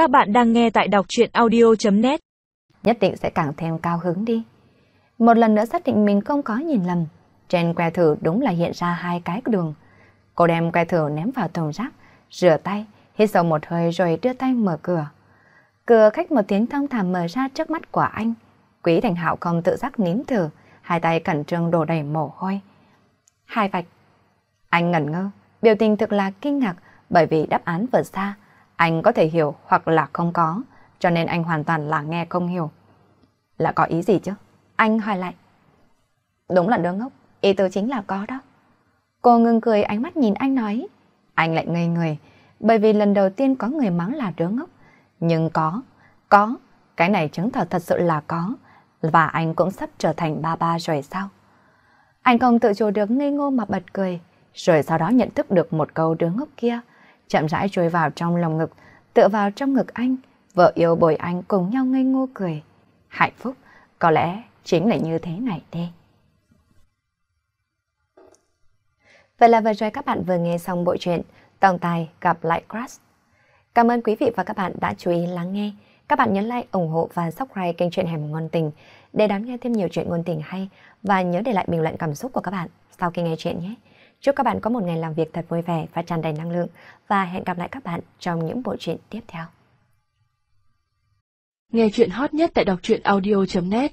Các bạn đang nghe tại đọc chuyện audio.net Nhất định sẽ càng thêm cao hứng đi. Một lần nữa xác định mình không có nhìn lầm. Trên que thử đúng là hiện ra hai cái đường. Cô đem que thử ném vào thùng rác, rửa tay, hít sâu một hơi rồi đưa tay mở cửa. Cửa khách một tiếng thông thảm mở ra trước mắt của anh. Quý Thành Hạo không tự giác nín thở, hai tay cẩn trương đổ đầy mồ hôi. Hai vạch. Anh ngẩn ngơ, biểu tình thực là kinh ngạc bởi vì đáp án vừa xa. Anh có thể hiểu hoặc là không có, cho nên anh hoàn toàn là nghe không hiểu. Là có ý gì chứ? Anh hỏi lại. Đúng là đứa ngốc, ý tứ chính là có đó. Cô ngừng cười ánh mắt nhìn anh nói. Anh lại ngây người, bởi vì lần đầu tiên có người mắng là đứa ngốc. Nhưng có, có, cái này chứng tỏ thật sự là có. Và anh cũng sắp trở thành ba ba rồi sao? Anh không tự chủ được ngây ngô mà bật cười, rồi sau đó nhận thức được một câu đứa ngốc kia, chậm rãi trôi vào trong lòng ngực, tựa vào trong ngực anh, vợ yêu bồi anh cùng nhau ngây ngô cười. Hạnh phúc, có lẽ chính là như thế này đi. Vậy là vừa rồi các bạn vừa nghe xong bộ truyện Tổng tài gặp lại Crush. Cảm ơn quý vị và các bạn đã chú ý lắng nghe. Các bạn nhấn like, ủng hộ và subscribe kênh truyện Hẻm Ngon Tình để đón nghe thêm nhiều chuyện ngôn tình hay và nhớ để lại bình luận cảm xúc của các bạn sau khi nghe chuyện nhé. Chúc các bạn có một ngày làm việc thật vui vẻ và tràn đầy năng lượng và hẹn gặp lại các bạn trong những bộ truyện tiếp theo. Nghe chuyện hot nhất tại đọc truyện audio.net